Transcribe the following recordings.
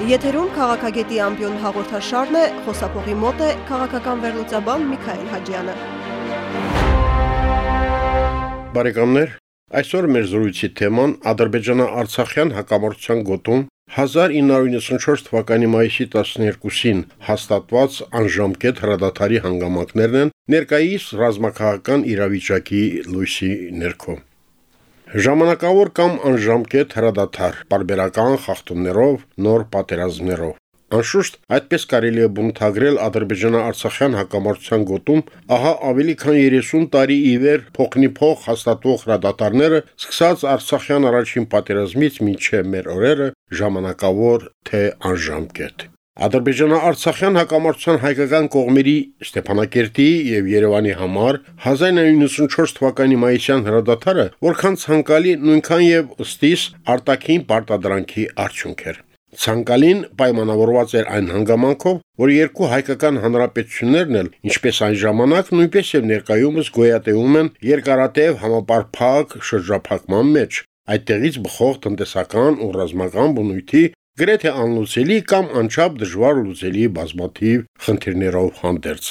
Եթերում քաղաքագետի ամբիոն հաղորդաշարն է, խոսափողի մոտ է քաղաքական վերլուծաբան Միքայել Հաջյանը։ Բարեկամներ, այսօր մեր զրույցի թեման Ադրբեջանա-Արցախյան հակամարտության գոտում 1994 թվականի մայիսի 12-ին հաստատված անժամկետ հրադադարի հանգամանքներն են ներկայիս ռազմաքաղաքական իրավիճակի լույսի ներքո։ Ժամանակավոր կամ անժամկետ հրադադար, բարբերական խախտումներով, նոր պատերազմներով։ Անշուշտ այդպես կարելի է բունթագրել Ադրբեջանա-Արցախյան հակամարտության գոտում, ահա ավելի քան 30 տարի ի վեր փոխնի փոխ հաստատվող հրադադարները, սկսած Արցախյան առաջին պատերազմից մինչև մեր օրերը ժամանակավոր թե անժամկետ։ Ադրբեջանա-Արցախյան հակամարտության հայկական կողմերի Ստեփանակերտի եւ Երևանի համար 1994 թվականի մայիսյան հրադադարը որքան ցանկալի, նույնքան եւ ըստիս արտաքին պարտադրանքի արդյունք էր։ Ցանկալին պայմանավորված էր այն հանգամանքով, որ երկու հայկական հանրապետություններն էլ, ինչպես այն ժամանակ, նույնպես եւ ներկայումս գոյատևում են երկարատև համապարփակ շրջափակման մեջ, այդտեղից բխող տնտեսական ու ռազմական բնույթի գրեթե անլուծելի կամ անչափ դժվար լուծելի բազմաթիվ խնդիրներով հանդերձ։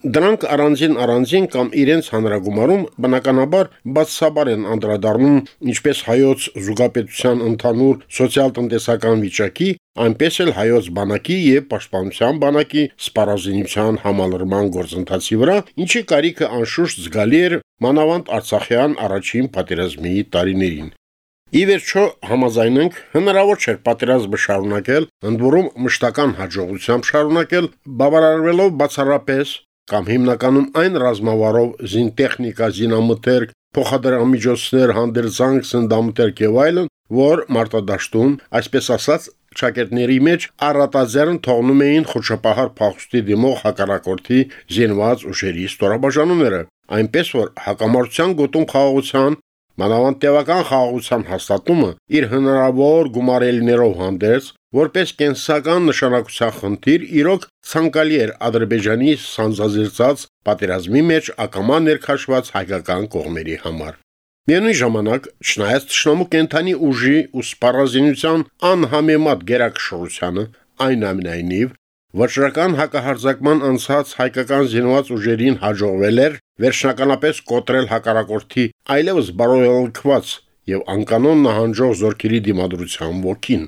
Դրանք առանձին առանձին կամ իրենց հանրագումարում բնականաբար բացասաբար են անդրադառնում ինչպես հայոց զուգապետության ընդհանուր սոցիալ-տնտեսական վիճակի, այնպես էլ հայոց բանակի եւ պաշտպանության բանակի սպառազինության համալրման գործընթացի վրա, ինչի կարիքը անշուշտ զգալի էր մանավանդ Արցախյան առաջին պատերազմի տարիներին։ Ի վերջո համաձայնենք հնարավոր չէր պատերազմը շարունակել, ընդ որում մշտական հաջողությամբ շարունակել, բավարարվելով բացառապես կամ հիմնականում այն ռազմավարով զինտեխնիկա, զինամթերք, փոխադրամիջոցներ, հանդերձանք, սնդամթերք եւ այլն, որ մարտադաշտում, այսպես ասած, շակերտների մեջ առատաձեռն թողնում էին խոչապահար փախուստի դիմող հակառակորդի զինված ուժերի ստորաբաժանումները այնպես որ հակամարտության գոտում խաղաղության Մանավանդ տևական խաղաղության հաստատումը իր հնարավոր գումարելիներով հանդերձ որպես կենսական նշանակության խնդիր իրոք ցանկալի էր Ադրբեջանի սանձազերծած պատերազմի մեջ ակամա ներքաշված հայկական կողմերի համար։ Միևնույն ժամանակ, չնայած ճշնամու կենթանի ուժի ու սպառազինության անհամեմատ գերակշռությանը, այնուամենայնիվ Վճռական հակահարձակման անցած հայկական զինված ուժերին հաջողվել էր վերջնականապես կոտրել հակառակորդի այլևս բարոյալքված եւ անկանոն նահանջող զորքերի դիմադրության ոգին։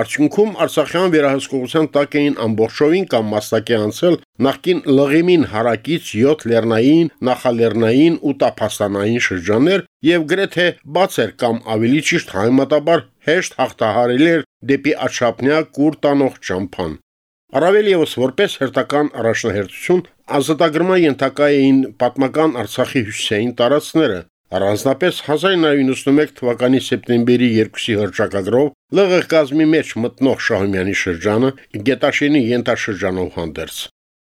Արդյունքում Արցախյան վերահսկողության տակ էին ամբողջովին կամ մասնակի անցել նախկին լղիմին հարակից 7 լեռնային, նախալեռնային ու տափաստանային շրջաններ եւ գրեթե բաց էր կամ ավելի ճիշտ հայմատաբար հեշտ հաղթահարել էր դեպի աչափնյա կուր տանող ճամփան։ Առավել եւս որպես հերթական առաջնահերթություն ազատագրման ենթակա էին պատմական Արցախի հյուսիսային տարածքները, առանձնապես 1991 թվականի սեպտեմբերի 2-ի հրճակագրով ԼՂ կազմի մեջ մտնող Շահումյանի շրջանը Գետաշենի ենթաշրջանով հանդերձ։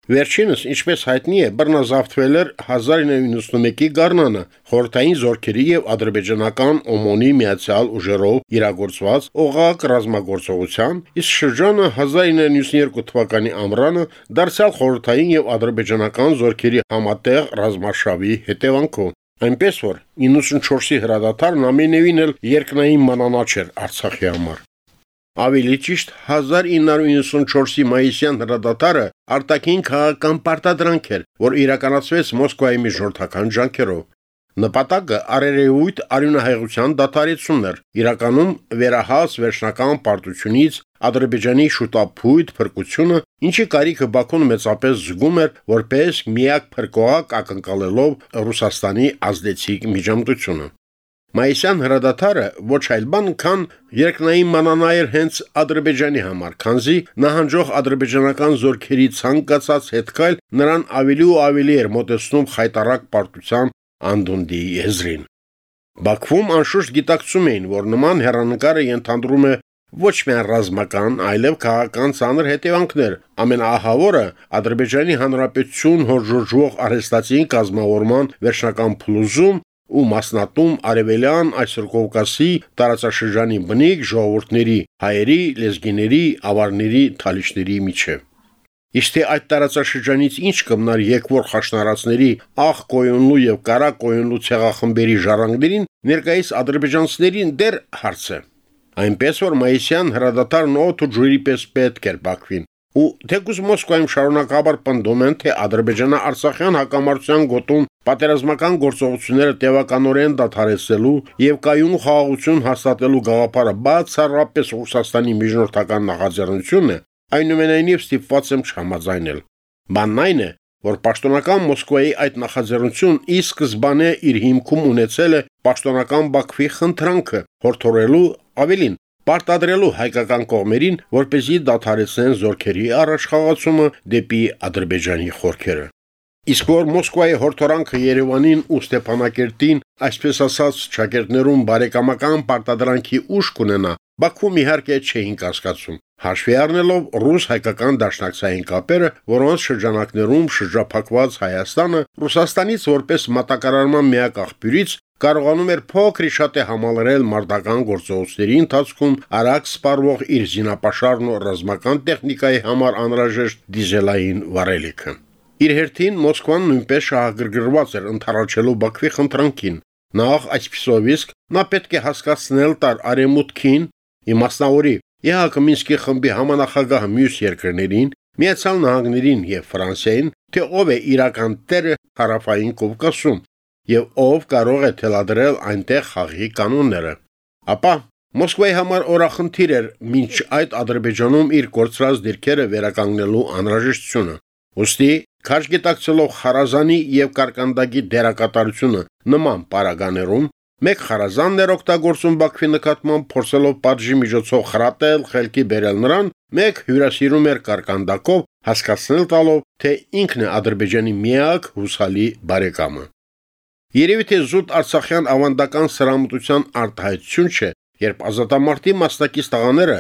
Վերջինս, ինչպես հայտնի է, բռնազավթվել էր 1991-ի գարնանը խորթային զորքերի եւ ադրբեջանական օմոնի միացյալ ուժերով իրագործված օղակ ռազմագործողության, իսկ շրջանը 1992 թվականի ամռանը դարձյալ խորթային եւ ադրբեջանական զորքերի համատեղ ռազմաշավի հետևանքով։ Այնպես որ 94-ի հրադադարն ամենևին էլ երկնային մանանաչ էր Արցախի համար։ Ավելի ճիշտ 1994-ի մայիսյան հրադադարը արտաքին քաղաքական պարտադրանք էր, որ իրականացվեց Մոսկվայի միջնորդական ջանքերով։ Նպատակը արերեույթ արյունահեղության դադարեցումն էր, իրականում վերահաս վերջնական պարտությունից Ադրբեջանի շուտապույտ փրկությունը, ինչի կարիքը Բաքուն մեծապես զգում էր որպես միակ փրկողակ ակնկալելով Ռուսաստանի ազդեցիկ միջամտությունը։ Մայիսյան հրադադարը ոչ այլ բան քան երկնային մանանայր հենց Ադրբեջանի համար, քանզի նահանջող ադրբեջանական զորքերի ցանկացած հետքայլ նրան ավելի ու ավելի էր մոտեցնում խայտարակ պարտության անդունդի եզրին։ Բաքվում անշուշտ գիտակցում էին, որ նման հերանեկարը ենթադրում է ոչ միայն ռազմական, այլև քաղաքական ցաներ հետևանքներ։ Ամենաահավորը Ադրբեջանի Հանրապետություն հորժորժվող արհեստացին կազմավորման վերջնական փլուզում ու մասնատում արևելյան Այսրկովկասի տարածաշրջանի բնիկ ժողովուրդների, հայերի, լեզգիների, ավարների, թալիշների միջև։ Իսկ այդ տարածաշրջանից ինչ կմնար եկվոր խաշնարածների աղ կոյունլու եւ կարա կոյունլու ցեղախմբերի ժառանգներին ներկայիս ադրբեջանցիներին դեռ հարց է։ Այնպես որ մայիսյան հրադադարն օթ ու ջուրի պես պետք էր Բաքվին։ Ու թեկուզ Մոսկվայում շարունակաբար պնդում են, թե Ադրբեջանա-Արցախյան հակամարտության գոտում պատերազմական գործողությունները տևականորեն դադարեցնելու եւ կայուն խաղաղություն հաստատելու գաղափարը բացառապես Ռուսաստանի միջնորդական նախաձեռնությունն է, այնուամենայնիվ ստիպված եմ չհամաձայնել։ Բանն այն է, որ պաշտոնական Մոսկվայի այդ նախաձեռնություն ի սկզբանե իր հիմքում ունեցել է պաշտոնական Բաքվի խնդրանքը հորդորելու ավելին պարտադրելու հայկական կողմերին, որպեսզի դադարեցնեն զորքերի առաջխաղացումը դեպի Ադրբեջանի խորքերը։ Իսկ որ Մոսկվայի հորթորանքը Երևանին ու Ստեփանակերտին, այսպես ասած, ճակերտներում բարեկամական պարտադրանքի ուժ կունենա, Բաքվում իհարկե չէին կասկածում։ Հաշվի առնելով ռուս-հայկական դաշնակցային կապերը, որոնց շրջանակներում շրջափակված Հայաստանը Ռուսաստանից որպես մատակարարման միակ աղբյուրից կարողանում էր փոքրի շատ է համալրել մարտական գործողությունների ընթացքում արագ սպառվող իր զինապաշարն ու ռազմական տեխնիկայի համար անհրաժեշտ դիզելային վարելիքը։ Իր հերթին Մոսկվան նույնպես շահագրգռված էր ընթառաջելու Բաքվի խնդրանքին։ Նախ այսպիսով իսկ նա պետք է հասկացնել տար արեմուտքին, իմաստնավորի ԵՀԿ Մինսկի խմբի համանախագահ մյուս երկրներին, Միացյալ Նահանգներին եւ Ֆրանսիային, թե ով է իրական տերը հարավային Կովկասում եւ ով կարող է թելադրել այնտեղ խաղի կանոնները։ Ապա Մոսկվայի համար օրախնդիր էր մինչ այդ Ադրբեջանում իր կորցրած դիրքերը վերականգնելու անհրաժեշտությունը։ Ոստի քաշ գիտակցելով Խարազանի եւ Կարկանդագի դերակատարությունը նման պարագաներում Մեկ խարազանն էր օգտագործում Բաքվի նկատմամբ փորձելով պատժի միջոցով խրատել, խելքի բերել նրան, մեկ հյուրասիրում էր կարկանդակով հասկացնել տալով, թե ինքն է Ադրբեջանի միակ հուսալի բարեկամը։ Երևի թե զուտ Արցախյան ավանդական սրամտության արտահայտություն չէ, երբ ազատամարտի մասնակից տղաները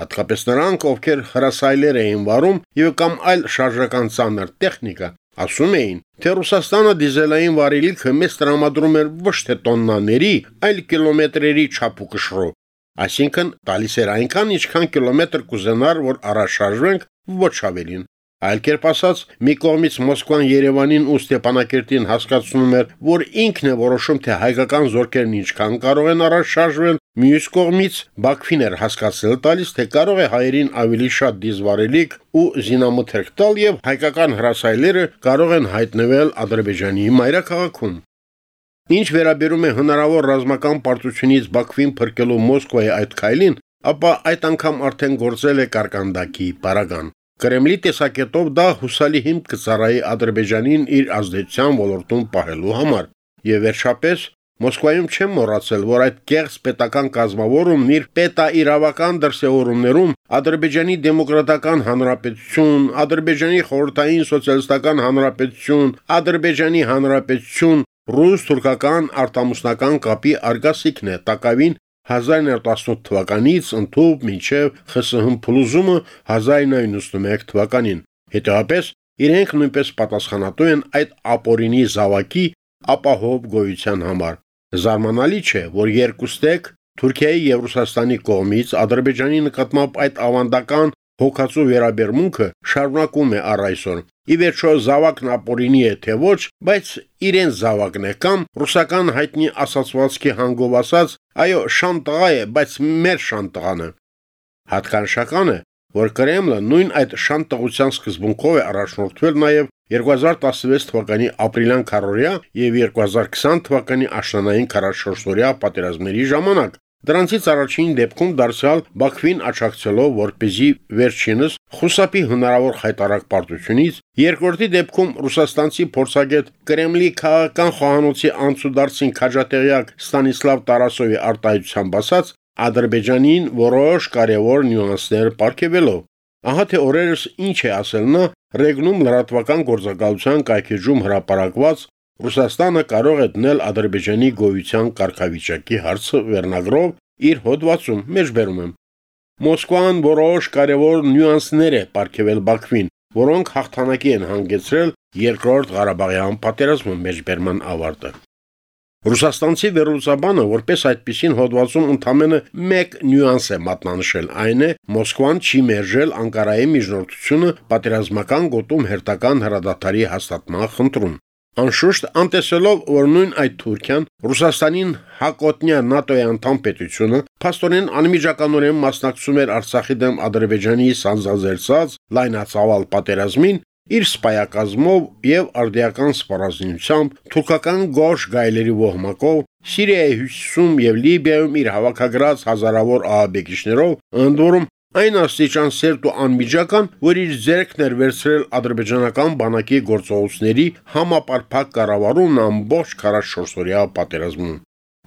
հատկապես նրանք, ովքեր հրասայլեր էին վարում եւ կամ այլ շարժական ցաներ տեխնիկա, Ասում էին, թե Ռուսաստանը դիզելային վարելիքը մեզ տրամադրում էր ոչ թե տոննաների, այլ կիլոմետրերի չափ ու կշռով։ Այսինքն տալիս էր այնքան, ինչքան կիլոմետր կուզենար, որ առաջարժվենք, ոչ ավելին։ Այլ կերպ ասած, մի կողմից Մոսկվան Երևանին ու Ստեփանակերտին հասկացնում էր, որ ինքն է որոշում, թե հայկական զորքերն ինչքան կարող են առաջ շարժվել, մյուս կողմից Բաքվին էր հասկացել տալիս, թե կարող է հայերին ավելի շատ դիզվարելիք ու զինամթերք տալ եւ հայկական հրասայլերը կարող են հայտնվել Ադրբեջանի մայրաքաղաքում։ Ինչ վերաբերում է հնարավոր ռազմական պարտությունից Բաքվին փրկելու Մոսկվայի այդ քայլին, ապա այդ անգամ արդեն գործել է Կարկանդակի պարագան։ Կրեմլի տեսակետով դա հուսալի հիմք կծառայի Ադրբեջանին իր ազդեցության ոլորտում պահելու համար։ Եվ վերջապես Մոսկվայում չեմ մոռացել, որ այդ կեղծ պետական կազմավորումն իր պետա իրավական դրսևորումներում Ադրբեջանի դեմոկրատական հանրապետություն, Ադրբեջանի խորհրդային սոցիալիստական հանրապետություն, Ադրբեջանի հանրապետություն, ռուս-թուրքական արտամուսնական կապի արգասիքն է, տակավին 1918 թվականից ընդཐུպ մինչև ԽՍՀՄ փլուզումը 1991 թվականին։ Հետևաբար իրենք նույնպես պատասխանատու են այդ ապորինի զավակի ապահով գոյության համար։ Զարմանալի չէ, որ երկուստեք Թուրքիայի եւ Ռուսաստանի կողմից Ադրբեջանի նկատմամբ այդ ավանդական հոգացու վերաբերմունքը շարունակում է առ այսօր։ Ի վերջո զավակն ապորինի է թե ոչ, բայց իրեն զավակն է կամ ռուսական հայտնի ասացվածքի հանգով ասած, այո, շան տղա է, բայց մեր շան տղան է։ Հատկանշական է, որ Կրեմլը նույն այդ շան տղության սկզբունքով է առաջնորդվել նաև 2016 թվականի ապրիլյան քարորիա եւ 2020 թվականի աշնանային 44-օրյա պատերազմների ժամանակ, Դրանցից առաջին դեպքում դարձյալ Բաքվին աչակցելով որպեսի վերջինս խուսափի հնարավոր խայտարակ պարտությունից, երկրորդի դեպքում ռուսաստանցի փորձագետ Կրեմլի քաղաքական խոհանոցի անցուդարձին քաջատեղյակ Ստանիսլավ Տարասովի արտահայտությամբ ասած Ադրբեջանին որոշ կարևոր նյուանսներ ապարգևելով։ Ահա թե օրերս ինչ է ասել նա ռեգնում լրատվական գործակալության կայքեջում հրապարակված Ռուսաստանը կարող է դնել Ադրբեջանի գոյության կարգավիճակի հարցը վերնագրով իր հոդվածում մեջբերում եմ։ Մոսկվան որոշ կարևոր նյուանսներ է ապարգևել Բաքվին, որոնք հաղթանակի են հանգեցրել երկրորդ Ղարաբաղյան պատերազմի մեջբերման ավարտը։ Ռուսաստանցի վերլուծաբանը որպես այդպեսին հոդվածում ընդամենը մեկ նյուանս է մատնանշել, այն է Մոսկվան չի մերժել Անկարայի միջնորդությունը պատերազմական գոտում հերթական հրադադարի հաստատման խնդրում։ Անշուշտ անտեսելով, որ նույն այդ Թուրքիան Ռուսաստանին հակոտնյա ՆԱՏՕ-ի անդամ պետությունը փաստորեն անմիջականորեն մասնակցում էր Արցախի դեմ Ադրբեջանի սանձազերծած լայնածավալ պատերազմին, իր սպայակազմով եւ արդիական սպառազինությամբ թուրքական գոշ գայլերի ոհմակով Սիրիայի հյուսիսում եւ Լիբիայում իր հավաքագրած հազարավոր ահաբեկիչներով ընդորում այն աստիճան սերտ ու անմիջական, որ իր ձերքն էր վերցրել ադրբեջանական բանակի գործողությունների համապարփակ կառավարումն ամբողջ 44-օրյա պատերազմում։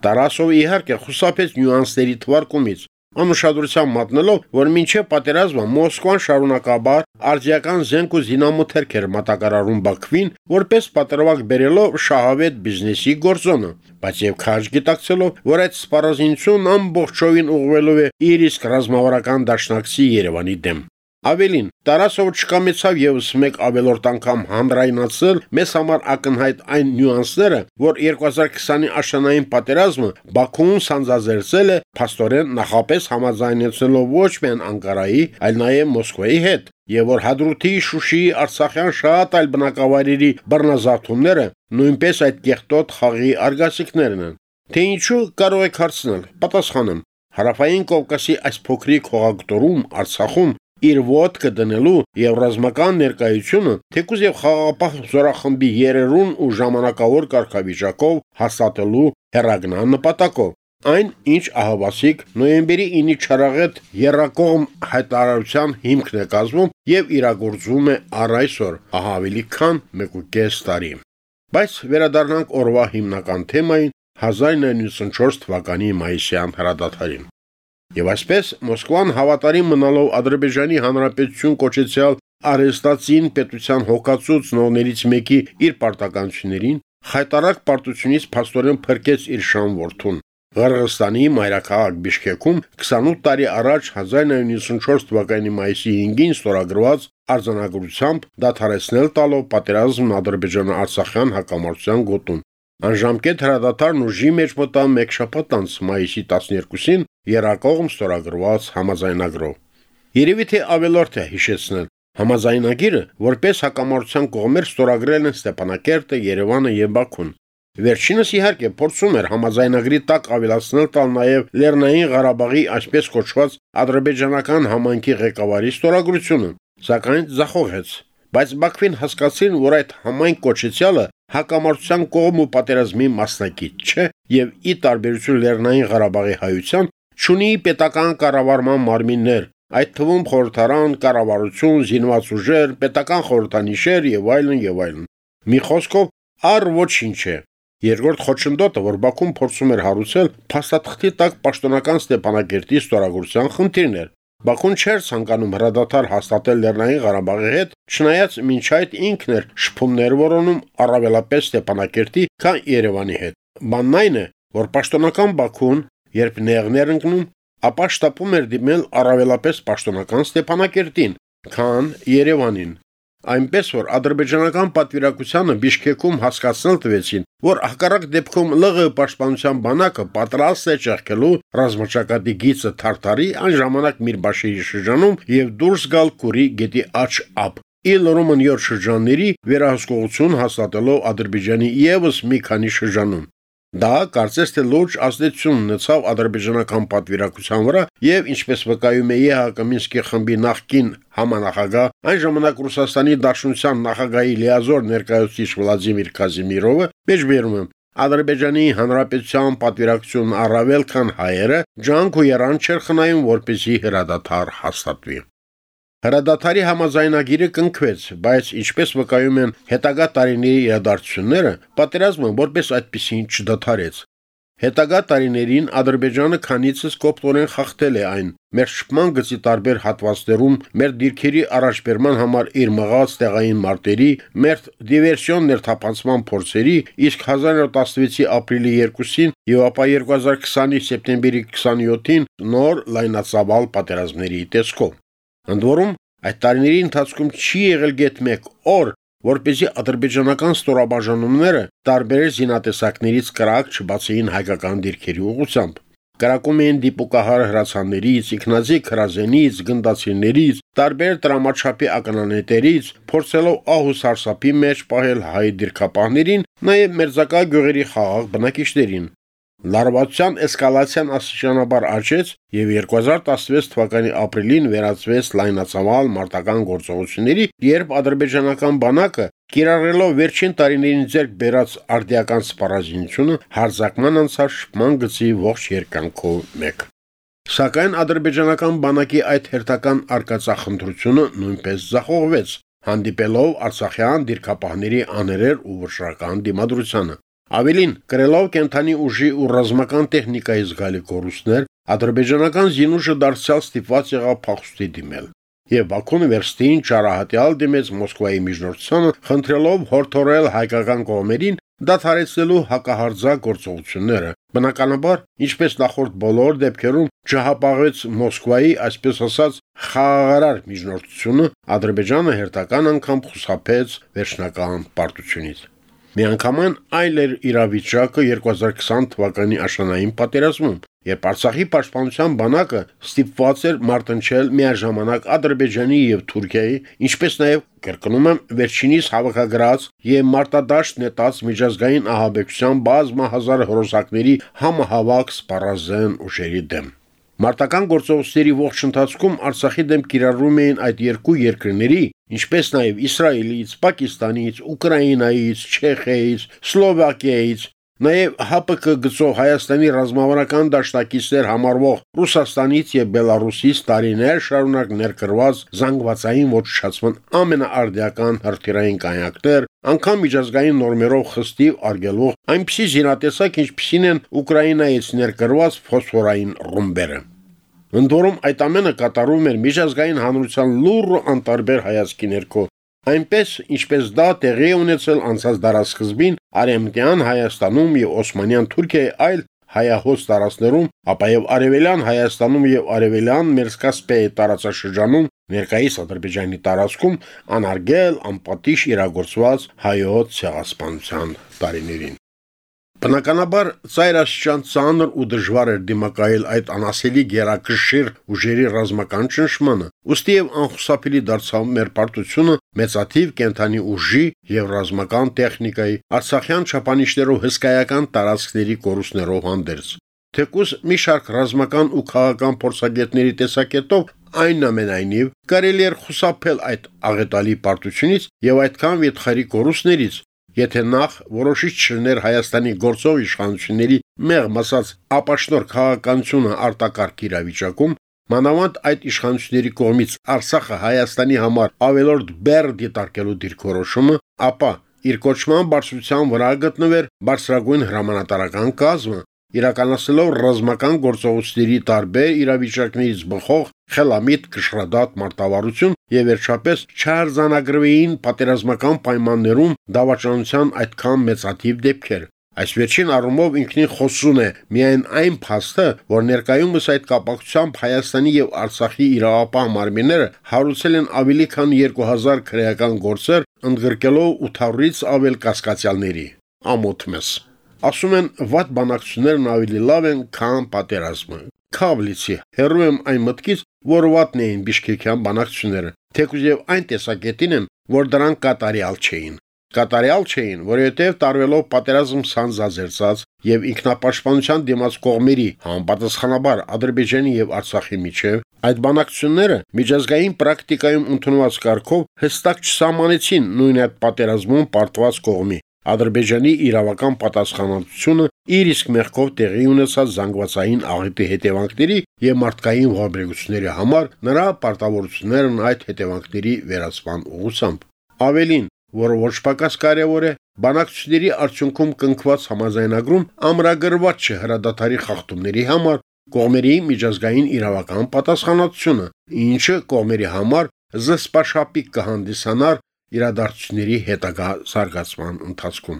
Տարասովը իհարկե խուսափեց նյուանսների թվարկումից, անուշադրության մատնելով, որ մինչև պատերազմը Մոսկվան շարունակաբար արձիական զենք ու զինամթերք էր մատակարարում Բաքվին, որպես պատրվակ բերելով շահավետ բիզնեսի գործոնը, բայց եւ քաշ գիտակցելով, որ այդ սպառազինությունն ամբողջովին ուղղվելով է իր իսկ ռազմավարական դաշնակցի Երևանի դեմ։ Ավելին, Տարասովը չկամեցավ եւս մեկ ավելորդ անգամ հանրայնացել մեզ համար ակնհայտ այն նյուանսները, որ 2020-ի աշնանային պատերազմը Բաքուում սանձազերծել է փաստորեն նախապես համաձայնեցնելով ոչ միայն Անկարայի, այլ նաեւ Մոսկվայի հետ, եւ որ Հադրութի, Շուշիի, Արցախյան շատ այլ բնակավայրերի բռնազավթումները նույնպես այդ կեղտոտ խաղի արգասիքներն են։ Թե ինչու կարող եք հարցնել։ Պատասխանեմ։ Հարավային Կովկասի այս փոքրիկ հողագտորում Արցախում իր ոդկը դնելու եւ ռազմական ներկայությունը թեկուզ եւ խաղաղապահ զորախմբի երերուն ու ժամանակավոր կարգավիճակով հաստատելու հերագնան նպատակով այն ինչ ահավասիկ նոյեմբերի 9-ի չարաղետ երրակողմ հայտարարության հիմքն է կազմում եւ իրագործվում է առ այսօր ահա ավելի քան 1.5 տարի բայց վերադառնանք օրվա հիմնական թեմային 1994 թվականի մայիսյան հրադադարին Եվ այսպես Մոսկվան հավատարիմ մնալով Ադրբեջանի Հանրապետություն կոչեցյալ արեստացին պետության հոգացուց նողներից մեկի իր պարտականություններին խայտարակ պարտությունից փաստորեն փրկեց իր շան որդուն։ Ղրղստանի մայրաքաղաք Բիշկեքում 28 տարի առաջ 1994 թվականի մայիսի 5-ին ստորագրված արձանագրությամբ դադարեցնել տալով պատերազմն Ադրբեջան-Արցախյան հակամարտության գոտում։ Անժամկետ հրադադարն ուժի մեջ մտավ մեկ շաբաթ անց մայիսի 12-ին Երակողմ ստորագրված համաձայնագրով։ Երևի թե ավելորդ է հիշեցնել. Համաձայնագիրը որպես հակամարտության կողմեր ստորագրել են Ստեփանակերտը, Երևանը եւ Բաքուն։ Վերջինս իհարկե փորձում էր համաձայնագրի տակ ավելացնել տալ նաև Լեռնային Ղարաբաղի այսպես կոչված ադրբեջանական համայնքի ղեկավարի ստորագրությունը, սակայն ձախողեց բայց Բաքվին հասկացին, որ այդ համայն կոչեցյալը հակամարտության կողմ ու պատերազմի մասնակից չէ? Եւ ի տարբերություն Լեռնային Ղարաբաղի հայության ճունի պետական կառավարման մարմիններ, այդ թվում խորհրդարան, կառավարություն, զինված ուժեր, պետական խորհրդանիշեր եւ այլն եւ այլն։ Մի խոսքով առ ոչինչ է։ Երկրորդ խոչընդոտը, որ Բաքուն փորձում էր հարուցել, փաստաթղթի տակ պաշտոնական Ստեփանակերտի ստորագրության խնդիրն էր, Բաքուն չէր ցանկանում հրադադար հաստատել Լեռնային Ղարաբաղի հետ, չնայած մինչ այդ ինքն էր շփումներ որոնում առավելապես Ստեփանակերտի, քան Երևանի հետ։ Բանն այն է, որ պաշտոնական Բաքուն, երբ նեղներ ընկնում, ապա շտապում էր դիմել առավելապես պաշտոնական Ստեփանակերտին, քան Երևանին այնպես որ ադրբեջանական պատվիրակությանը Բիշկեքում հասկացնել տվեցին, որ հակառակ դեպքում ԼՂ պաշտպանության բանակը պատրաստ է ճեղքելու ռազմաճակատի գիծը Թարթարի այն ժամանակ Միրբաշիրի շրջանում եւ դուրս գալ Կուրի գետի աչ ափ Իլրոմն յոր շրջանների վերահսկողություն հաստատելով Ադրբեջանի եւս մի քանի շրջանում։ Դա կարծես թե լուրջ ազդեցություն ունեցավ ադրբեջանական պատվիրակության վրա եւ ինչպես վկայում է ԵՀԿ Մինսկի խմբի նախկին համանախագահ, այն ժամանակ Ռուսաստանի Դաշնության նախագահի լիազոր ներկայացուցիչ Վլադիմիր Կազիմիրովը մեջբերում է. Ադրբեջանի Հանրապետության պատվիրակությունն առավել քան հայերը ջանք ու երան չեր խնայում, որպեսզի հրադադար հաստատվի։ Հրադադարի համաձայնագիրը կնքվեց, բայց ինչպես վկայում են հետագա տարիների իրադարձությունները, պատերազմը որպես այդպեսին չդադարեց։ Հետագա տարիներին Ադրբեջանը քանիցս կոպտորեն խախտել է այն։ Մեր շփման գծի տարբեր հատվածներում մեր դիրքերի առաջբերման համար իր մղած տեղային մարտերի, մեր դիվերսիոն ներթափանցման փորձերի, իսկ 1916-ի ապրիլի 2-ին եւ ապա 2020-ի սեպտեմբերի 27-ին նոր լայնածավալ պատերազմների տեսքով։ Ընդ որում, այդ տարիների ընթացքում չի եղել գետ մեկ օր, որպեսզի ադրբեջանական ստորաբաժանումները տարբեր զինատեսակներից կրակ չբացեին հայկական դիրքերի ուղությամբ։ Կրակում էին դիպուկահար հրացաններից, իքնազիկ հրազենից, գնդացիներից, տարբեր տրամաչափի ականանետերից, փորձելով ահ ու սարսափի մեջ պահել հայ դիրքապահներին, նաև մերձակա գյուղերի խաղաղ բնակիչներին։ Լարվածության էսկալացիան աստիճանաբար աճեց եւ 2016 թվականի ապրիլին վերածվեց լայնածավալ մարտական գործողությունների, երբ ադրբեջանական բանակը կիրառելով վերջին տարիներին ձեռք բերած արդիական սպառազինությունը հարձակման անցավ շփման գծի ողջ երկայնքով մեկ։ Սակայն ադրբեջանական բանակի այդ հերթական արկածախնդրությունը նույնպես զախողվեց, հանդիպելով Արցախյան դիրքապահների աներեր ու վշռական դիմադրությանը։ Ավելին, կրելով կենթանի ուժի ու ռազմական տեխնիկայի զգալի կորուստներ, ադրբեջանական զինուժը դարձյալ ստիպված եղավ փախուստի դիմել։ Եվ Բաքուն վերստին ճարահատյալ դիմեց Մոսկվայի միջնորդությանը, խնդրելով հորդորել հայկական կողմերին դադարեցնելու հակահարձակ գործողությունները։ Բնականաբար, ինչպես նախորդ բոլոր դեպքերում չհապաղեց Մոսկվայի, այսպես ասած, խաղաղարար միջնորդությունը, Ադրբեջանը հերթական անգամ խուսափեց վերջնական պարտությունից։ Միանգամայն այլ էր իրավիճակը 2020 թվականի աշնանային պատերազմում, երբ Արցախի պաշտպանության բանակը ստիպված էր մարտնչել միաժամանակ Ադրբեջանի եւ Թուրքիայի, ինչպես նաեւ կրկնում եմ վերջինիս հավաքագրած եւ մարտադաշտ նետած միջազգային ահաբեկչության բազմահազար հրոսակների համահավաք սպառազեն ուժերի դեմ։ Մարտական գործողությունների ողջ ընթացքում Արցախի դեմ կիրառում էին այդ երկու երկրների, ինչպես նաև Իսրայելից, Պակիստանից, Ուկրաինայից, Չեխիայից, Սլովակիայից, Նաև ՀԱՊԿ գծող Հայաստանի ռազմավարական դաշնակիցներ համարվող Ռուսաստանից եւ Բելարուսից տարիներ շարունակ ներկրված զանգվածային ոչնչացման ամենաարդիական հրթիռային կայանքներ, անկամ միջազգային նորմերով խստիվ արգելվող այնպիսի զինատեսակ, ինչպիսին են Ուկրաինայից ներկրված ֆոսֆորային ռումբերը։ Ընդ որում այդ ամենը կատարվում էր միջազգային հանրության լուռ անտարբեր հայացքի ներքո, այնպես ինչպես դա տեղի ունեցել անցած դարաշրջին Արեմտյան Հայաստանում եւ Օսմանյան Թուրքիայի այլ հայահոս տարածներում, ապա եւ Արևելյան Հայաստանում եւ Արևելյան Մերսկասպիայի տարածաշրջանում ներկայիս Ադրբեջանի տարածքում անարգել անպատիժ իրագործված հայոց ցեղասպանության տարիներին։ Բնականաբար ծայրաշրջան ծանր ու դժվար էր դիմակայել այդ անասելի գերակշիռ ուժերի ռազմական ճնշմանը։ Ոստի եւ անխուսափելի դարձավ մեր պարտությունը մեծաթիվ կենթանի ուժի եւ ռազմական տեխնիկայի Արցախյան չափանիշներով հսկայական տարածքների կորուստներով հանդերձ։ Թեկուզ մի շարք ռազմական ու քաղաքական փորձագետների տեսակետով այնուամենայնիվ կարելի էր խուսափել այդ աղետալի պարտությունից եւ այդքան վիթխարի կորուստներից, եթե նախ որոշիչ չլներ Հայաստանի գործող իշխանությունների մեղմ ասած ապաշնոր քաղաքականությունը արտակարգ իրավիճակում, մանավանդ այդ իշխանությունների կողմից Արցախը Հայաստանի համար ավելորդ բեռ դիտարկելու դիրքորոշումը, ապա իր կոչման բարձրության վրա գտնվեր բարձրագույն հրամանատարական կազմը, իրականացնելով ռազմական գործողությունների տարբեր իրավիճակներից բխող խելամիտ կշռադատ մարտավարություն եւ վերջապես չարձանագրվեին պատերազմական պայմաններում դավաճանության այդքան մեծաթիվ դեպքեր։ Այս վերջին առումով ինքնին խոսուն է միայն այն փաստը, որ ներկայումս այդ կապակցությամբ Հայաստանի եւ Արցախի իրավապահ մարմինները հարուցել են ավելի քան 2000 քրեական գործեր, ընդգրկելով 800-ից ավել կասկածյալների։ Ամոթ մեզ Ասում են վատ բանակցություններն ավելի լավ են, քան պատերազմը։ Քավլիցի հերո եմ այն մտքից, որ վատն էին Բիշկեկյան բանակցությունները, թեկուզ եւ այն տեսակետին են, որ դրանք կատարյալ չէին։ Կատարյալ չէին, որովհետև տարվելով պատերազմ սանձազերծած եւ ինքնապաշտպանության դիմաց կողմերի համապատասխանաբար Ադրբեջանի եւ Արցախի միջև այդ բանակցությունները միջազգային պրակտիկայում ընդունված կարգով հստակ չսահմանեցին նույն այդ պատերազմում պարտված կողմի Ադրբեջանի իրավական պատասխանատվությունը իր իսկ մեղքով տեղի ունեցած զանգվածային աղետի հետևանքների եւ մարդկային ողբերգությունների համար նրա պարտավորություններն այդ հետևանքների վերացման ուղղությամբ։ Ավելին, որը ոչ պակաս կարևոր է, բանակցությունների արդյունքում կնքված համաձայնագրում ամրագրված չէ հրադադարի խախտումների համար կողմերի միջազգային իրավական պատասխանատվությունը, ինչը կողմերի համար զսպաշապիկ կհանդիսանար իրադարձությունների հետագա զարգացման ընթացքում։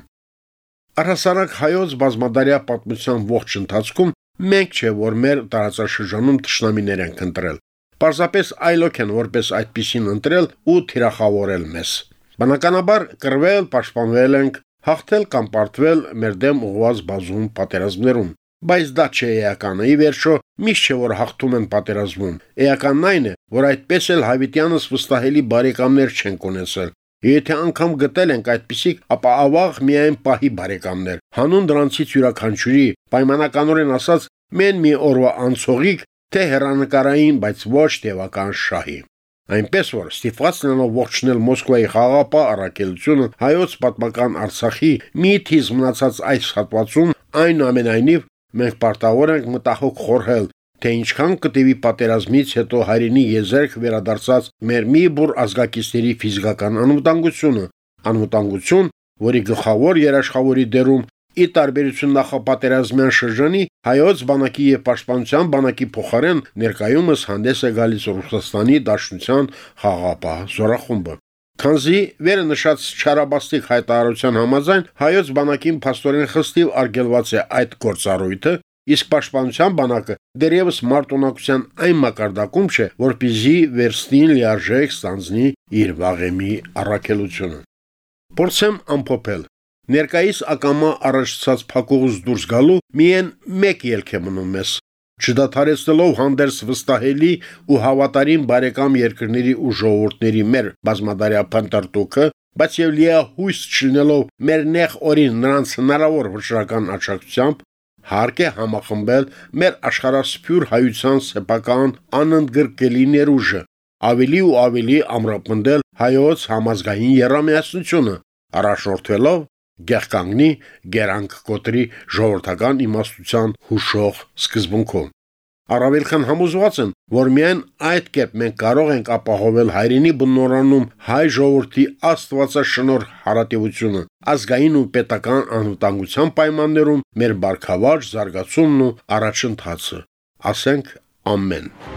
Առհասարակ հայոց բազմադարյա պատմության ողջ ընթացքում մենք չէ որ մեր տարածաշրջանում ճշնամիներ են կընտրել։ Պարզապես այլոք են որպես այդպիսին ընտրել ու թիրախավորել մեզ։ Բնականաբար կրվել, պաշտպանվել ենք, հաղթել կամ պարտվել մեր դեմ ուղված բազում պատերազմներում։ Բայց դա չէ էականը։ Ի վերջո, միշտ չէ որ հաղթում են պատերազմում։ Էականն այն է, որ այդպես էլ Հավիտյանս վստահելի բարեկամներ չեն կունեցել։ Եթե անգամ գտել ենք այդպիսիք, ապա ավաղ միայն պահի բարեկամներ։ Հանուն դրանցից յուրաքանչյուրի պայմանականորեն ասած մեն մի օրվա անցողիկ, թե հերանեկարային, բայց ոչ տևական շահի։ Այնպես որ ստիփված նրանով ողջունել Մոսկվայի խաղապահ առաքելությունը հայոց պատմական Արցախի մի թիզ մնացած այս հատվածում այնուամենայնիվ մենք պարտավոր ենք մտահոգ խորհել թե ինչքան կտևի պատերազմից հետո հայրենի եզերք վերադարձած մեր մի բուր ազգակիցների ֆիզիկական անվտանգությունը, անվտանգություն, որի գլխավոր երաշխավորի դերում ի տարբերություն նախապատերազմյան շրջանի հայոց բանակի եւ պաշտպանության բանակի փոխարեն ներկայումս հանդես է գալիս Ռուսաստանի Դաշնության խաղապահ զորախումբը։ Քանզի վերը նշած չարաբաստիկ հայտարարության համաձայն հայոց բանակին փաստորեն խստիվ արգելված է այդ գործառույթը, իսկ պաշտպանության բանակը դերևս մարտունակության այն մակարդակում չէ, որպիսի վերստին լիարժեք ստանձնի իր վաղեմի առաքելությունը։ Փորձեմ ամփոփել Ներկայիս ակամա առաջացած փակուղուց դուրս գալու միայն մեկ ելք է մնում մեզ չդադարեցնելով հանդերձ վստահելի ու հավատարիմ բարեկամ երկրների ու ժողովուրդների մեր բազմադարյա փնտրտուքը, բայց եւ լիահույս չլինելով մեր նեղ օրին նրանց հնարավոր վճռական աճակցությամբ հարկ է համախմբել մեր աշխարհասփյուր հայության սեփական անընդգրկելի ներուժը, ավելի ու ավելի ամրապնդել հայոց համազգային երամիասությունը, առաջնորդվելով գեղկանգնի գերանք կոտրի ժողովրդական իմաստության հուշող սկզբունքով։ Առավել քան համոզված եմ, որ միայն այդ կերպ մենք կարող ենք ապահովել հայրենի բնորանում հայ ժողովրդի աստվածաշնոր հարատեվությունը, ազգային ու պետական անվտանգության պայմաններում մեր բարգավաճ զարգացումն ու առաջընթացը։ Ասենք ամեն։